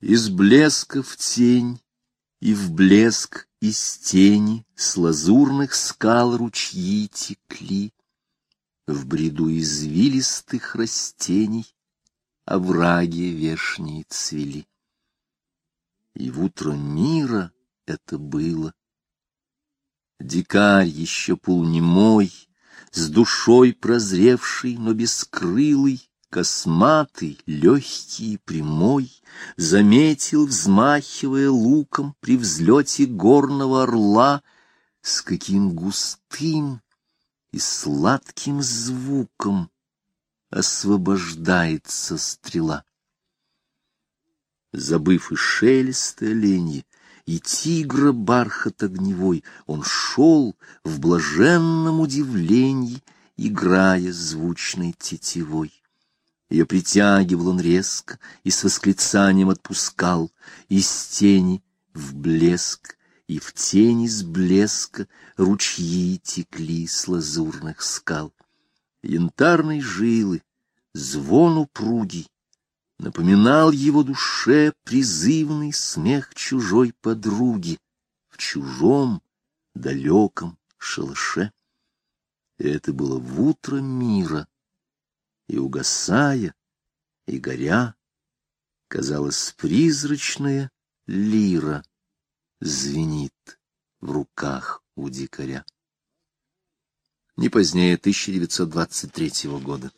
Из блеска в тень и в блеск из тени С лазурных скал ручьи текли, В бреду извилистых растений Овраги вешние цвели. И в утро мира это было. Дикарь еще полнемой, С душой прозревший, но бескрылый, Косматый, легкий и прямой, Заметил, взмахивая луком При взлете горного орла, С каким густым и сладким звуком Освобождается стрела. Забыв и шелест оленьи, и тигра бархат огневой, Он шел в блаженном удивлении, Играя звучной тетивой. Ее притягивал он резко и с восклицанием отпускал из тени в блеск, и в тени с блеска ручьи текли с лазурных скал. Янтарной жилы, звон упругий, напоминал его душе призывный смех чужой подруги в чужом далеком шалаше. Это было в утро мира, и, угасая, и горя, казалось, призрачная лира звенит в руках у дикаря. Не позднее 1923 года.